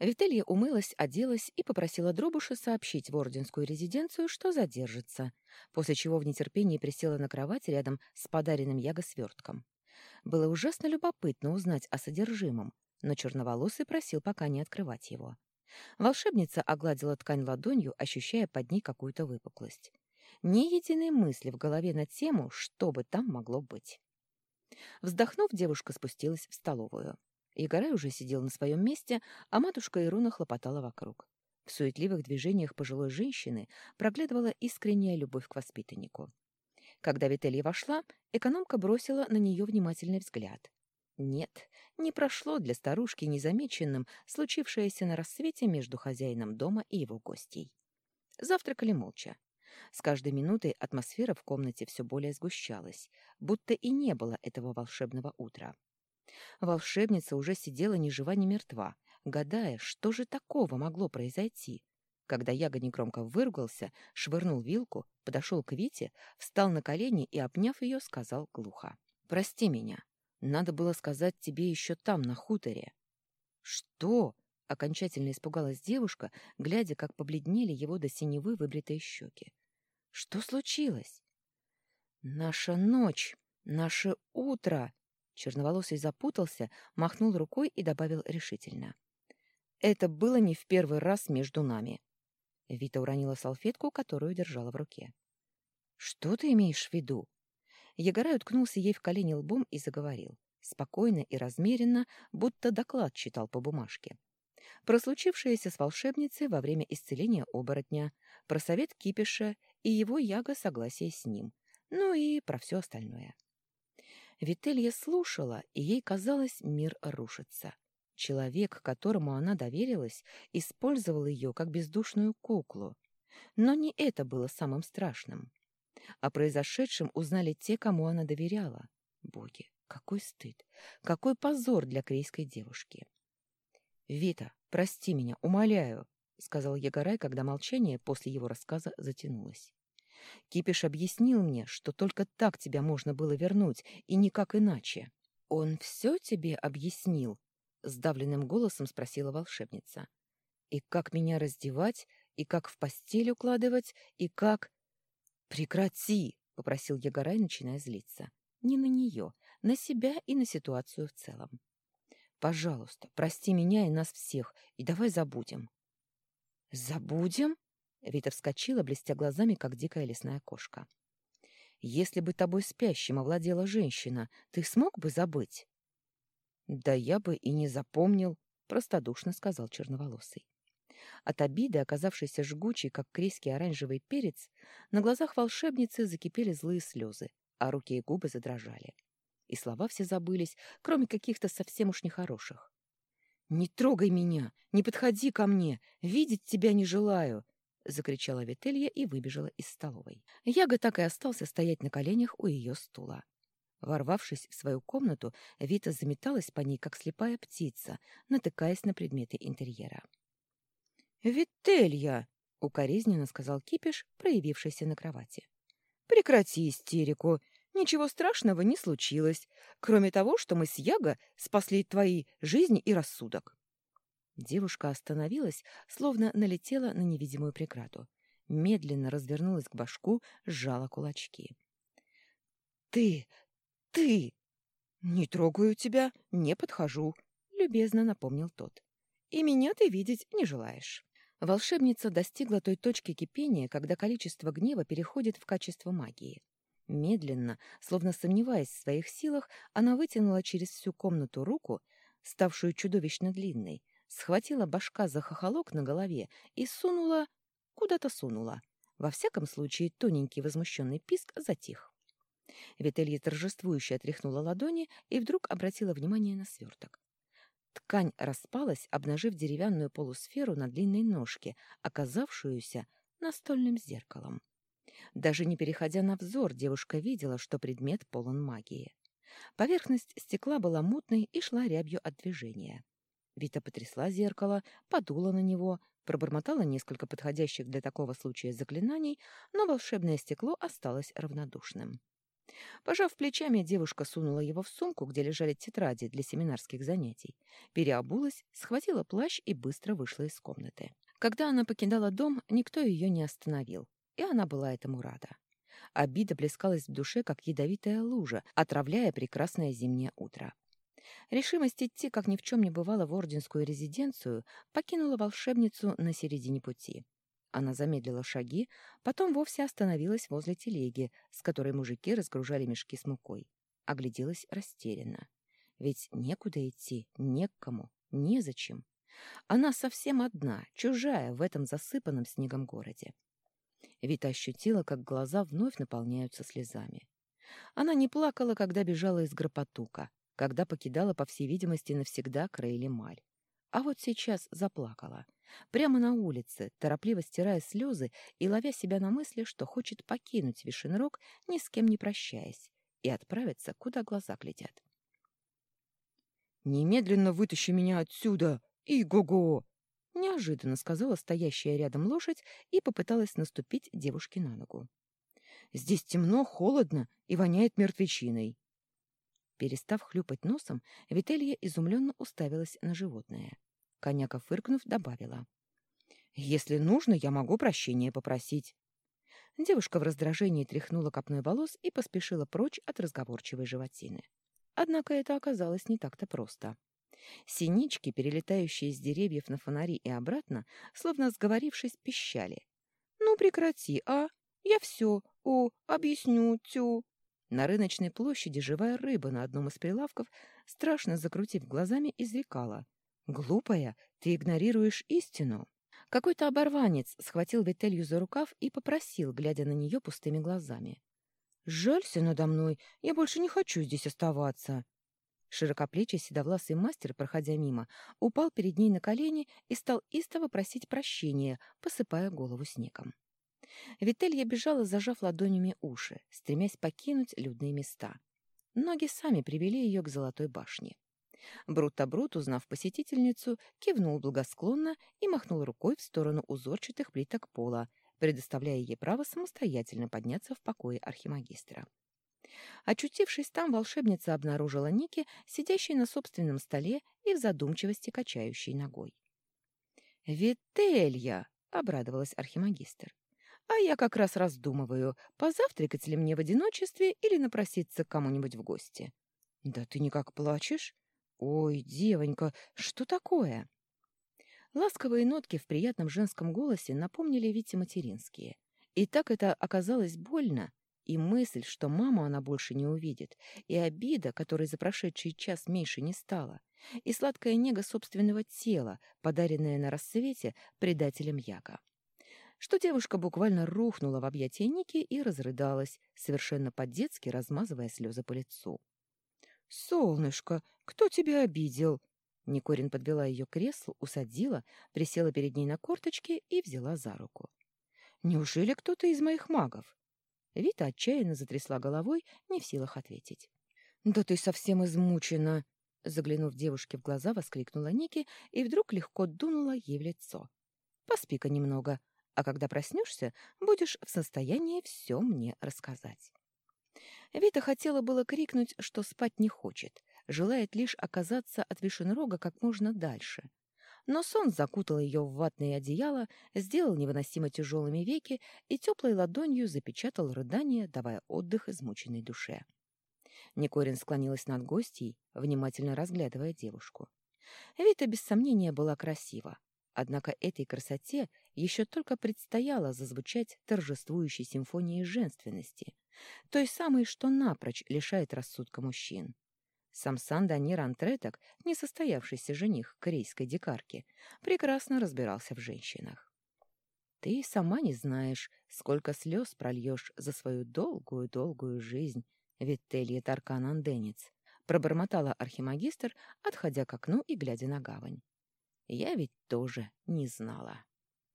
Вителья умылась, оделась и попросила Дробуша сообщить в орденскую резиденцию, что задержится, после чего в нетерпении присела на кровать рядом с подаренным Яго свертком. Было ужасно любопытно узнать о содержимом, но черноволосый просил пока не открывать его. Волшебница огладила ткань ладонью, ощущая под ней какую-то выпуклость. Ни единой мысли в голове на тему, что бы там могло быть. Вздохнув, девушка спустилась в столовую. Игорай уже сидел на своем месте, а матушка Ируна хлопотала вокруг. В суетливых движениях пожилой женщины проглядывала искренняя любовь к воспитаннику. Когда Вителья вошла, экономка бросила на нее внимательный взгляд. Нет, не прошло для старушки незамеченным случившееся на рассвете между хозяином дома и его гостей. Завтракали молча. С каждой минутой атмосфера в комнате все более сгущалась, будто и не было этого волшебного утра. Волшебница уже сидела ни жива, ни мертва, гадая, что же такого могло произойти. Когда Яга негромко выругался, швырнул вилку, подошел к Вите, встал на колени и, обняв ее, сказал глухо. «Прости меня. Надо было сказать тебе еще там, на хуторе». «Что?» — окончательно испугалась девушка, глядя, как побледнели его до синевы выбритые щеки. «Что случилось?» «Наша ночь, наше утро!» Черноволосый запутался, махнул рукой и добавил решительно. «Это было не в первый раз между нами». Вита уронила салфетку, которую держала в руке. «Что ты имеешь в виду?» Егорай уткнулся ей в колени лбом и заговорил. Спокойно и размеренно, будто доклад читал по бумажке. Про случившееся с волшебницей во время исцеления оборотня, про совет Кипиша и его яго согласие с ним, ну и про все остальное. Вителья слушала, и ей казалось, мир рушится. Человек, которому она доверилась, использовал ее как бездушную куклу. Но не это было самым страшным. О произошедшем узнали те, кому она доверяла. Боги, какой стыд, какой позор для крейской девушки. «Вита, прости меня, умоляю», — сказал Егорай, когда молчание после его рассказа затянулось. Кипиш объяснил мне, что только так тебя можно было вернуть, и никак иначе. — Он все тебе объяснил? — сдавленным голосом спросила волшебница. — И как меня раздевать, и как в постель укладывать, и как... — Прекрати! — попросил Ягорай, начиная злиться. Не на нее, на себя и на ситуацию в целом. — Пожалуйста, прости меня и нас всех, и давай забудем. — Забудем? Вита вскочила, блестя глазами, как дикая лесная кошка. «Если бы тобой спящим овладела женщина, ты смог бы забыть?» «Да я бы и не запомнил», — простодушно сказал черноволосый. От обиды, оказавшейся жгучей, как крейский оранжевый перец, на глазах волшебницы закипели злые слезы, а руки и губы задрожали. И слова все забылись, кроме каких-то совсем уж нехороших. «Не трогай меня! Не подходи ко мне! Видеть тебя не желаю! — закричала Вителья и выбежала из столовой. Яга так и остался стоять на коленях у ее стула. Ворвавшись в свою комнату, Вита заметалась по ней, как слепая птица, натыкаясь на предметы интерьера. «Вителья!» — укоризненно сказал Кипиш, проявившийся на кровати. «Прекрати истерику! Ничего страшного не случилось, кроме того, что мы с Яго спасли твои жизни и рассудок». Девушка остановилась, словно налетела на невидимую преграду. Медленно развернулась к башку, сжала кулачки. «Ты! Ты!» «Не трогаю тебя, не подхожу», — любезно напомнил тот. «И меня ты видеть не желаешь». Волшебница достигла той точки кипения, когда количество гнева переходит в качество магии. Медленно, словно сомневаясь в своих силах, она вытянула через всю комнату руку, ставшую чудовищно длинной, схватила башка за хохолок на голове и сунула... куда-то сунула. Во всяком случае, тоненький возмущенный писк затих. Вителья торжествующе отряхнула ладони и вдруг обратила внимание на сверток. Ткань распалась, обнажив деревянную полусферу на длинной ножке, оказавшуюся настольным зеркалом. Даже не переходя на взор, девушка видела, что предмет полон магии. Поверхность стекла была мутной и шла рябью от движения. Вита потрясла зеркало, подула на него, пробормотала несколько подходящих для такого случая заклинаний, но волшебное стекло осталось равнодушным. Пожав плечами, девушка сунула его в сумку, где лежали тетради для семинарских занятий, переобулась, схватила плащ и быстро вышла из комнаты. Когда она покидала дом, никто ее не остановил, и она была этому рада. Обида плескалась в душе, как ядовитая лужа, отравляя прекрасное зимнее утро. Решимость идти, как ни в чем не бывало, в орденскую резиденцию покинула волшебницу на середине пути. Она замедлила шаги, потом вовсе остановилась возле телеги, с которой мужики разгружали мешки с мукой. Огляделась растерянно. Ведь некуда идти, не к незачем. Она совсем одна, чужая в этом засыпанном снегом городе. Вита ощутила, как глаза вновь наполняются слезами. Она не плакала, когда бежала из Гропотука, когда покидала, по всей видимости, навсегда Краэлемаль. А вот сейчас заплакала. Прямо на улице, торопливо стирая слезы и ловя себя на мысли, что хочет покинуть Вишенрог, ни с кем не прощаясь, и отправиться, куда глаза глядят. «Немедленно вытащи меня отсюда! И-го-го!» Неожиданно сказала стоящая рядом лошадь и попыталась наступить девушке на ногу. «Здесь темно, холодно и воняет мертвечиной». Перестав хлюпать носом, Вителья изумленно уставилась на животное. Коняка, фыркнув, добавила. «Если нужно, я могу прощения попросить». Девушка в раздражении тряхнула копной волос и поспешила прочь от разговорчивой животины. Однако это оказалось не так-то просто. Синички, перелетающие с деревьев на фонари и обратно, словно сговорившись, пищали. «Ну, прекрати, а! Я все, о, объясню, тю!» На рыночной площади живая рыба на одном из прилавков, страшно закрутив глазами, изрекала. «Глупая, ты игнорируешь истину». Какой-то оборванец схватил Вителью за рукав и попросил, глядя на нее пустыми глазами. «Жалься надо мной, я больше не хочу здесь оставаться». Широкоплечий седовласый мастер, проходя мимо, упал перед ней на колени и стал истово просить прощения, посыпая голову снегом. Вителья бежала, зажав ладонями уши, стремясь покинуть людные места. Ноги сами привели ее к Золотой башне. Брутто-брут, узнав посетительницу, кивнул благосклонно и махнул рукой в сторону узорчатых плиток пола, предоставляя ей право самостоятельно подняться в покое архимагистра. Очутившись там, волшебница обнаружила Ники, сидящей на собственном столе и в задумчивости качающей ногой. «Вителья!» — обрадовалась архимагистр. «А я как раз раздумываю, позавтракать ли мне в одиночестве или напроситься к кому-нибудь в гости». «Да ты никак плачешь?» «Ой, девонька, что такое?» Ласковые нотки в приятном женском голосе напомнили Вите материнские. И так это оказалось больно, и мысль, что маму она больше не увидит, и обида, которой за прошедший час меньше не стало, и сладкая нега собственного тела, подаренная на рассвете предателем Яга. Что девушка буквально рухнула в объятия Ники и разрыдалась, совершенно по-детски размазывая слезы по лицу. «Солнышко, кто тебя обидел?» Никорин подвела ее к креслу, усадила, присела перед ней на корточки и взяла за руку. «Неужели кто-то из моих магов?» Вита отчаянно затрясла головой, не в силах ответить. «Да ты совсем измучена!» Заглянув девушке в глаза, воскликнула Ники и вдруг легко дунула ей в лицо. «Поспи-ка немного, а когда проснешься, будешь в состоянии все мне рассказать». Вита хотела было крикнуть, что спать не хочет, желает лишь оказаться от Вишенрога как можно дальше. Но сон закутал ее в ватное одеяло, сделал невыносимо тяжелыми веки и теплой ладонью запечатал рыдание, давая отдых измученной душе. Никорин склонилась над гостьей, внимательно разглядывая девушку. Вита без сомнения была красива, однако этой красоте еще только предстояло зазвучать торжествующей симфонией женственности, той самой, что напрочь лишает рассудка мужчин. Самсан Данир Антреток, несостоявшийся жених корейской дикарки, прекрасно разбирался в женщинах. Ты сама не знаешь, сколько слез прольешь за свою долгую-долгую жизнь, Виттелье Таркан-Анденец, пробормотала архимагистр, отходя к окну и глядя на гавань. Я ведь тоже не знала.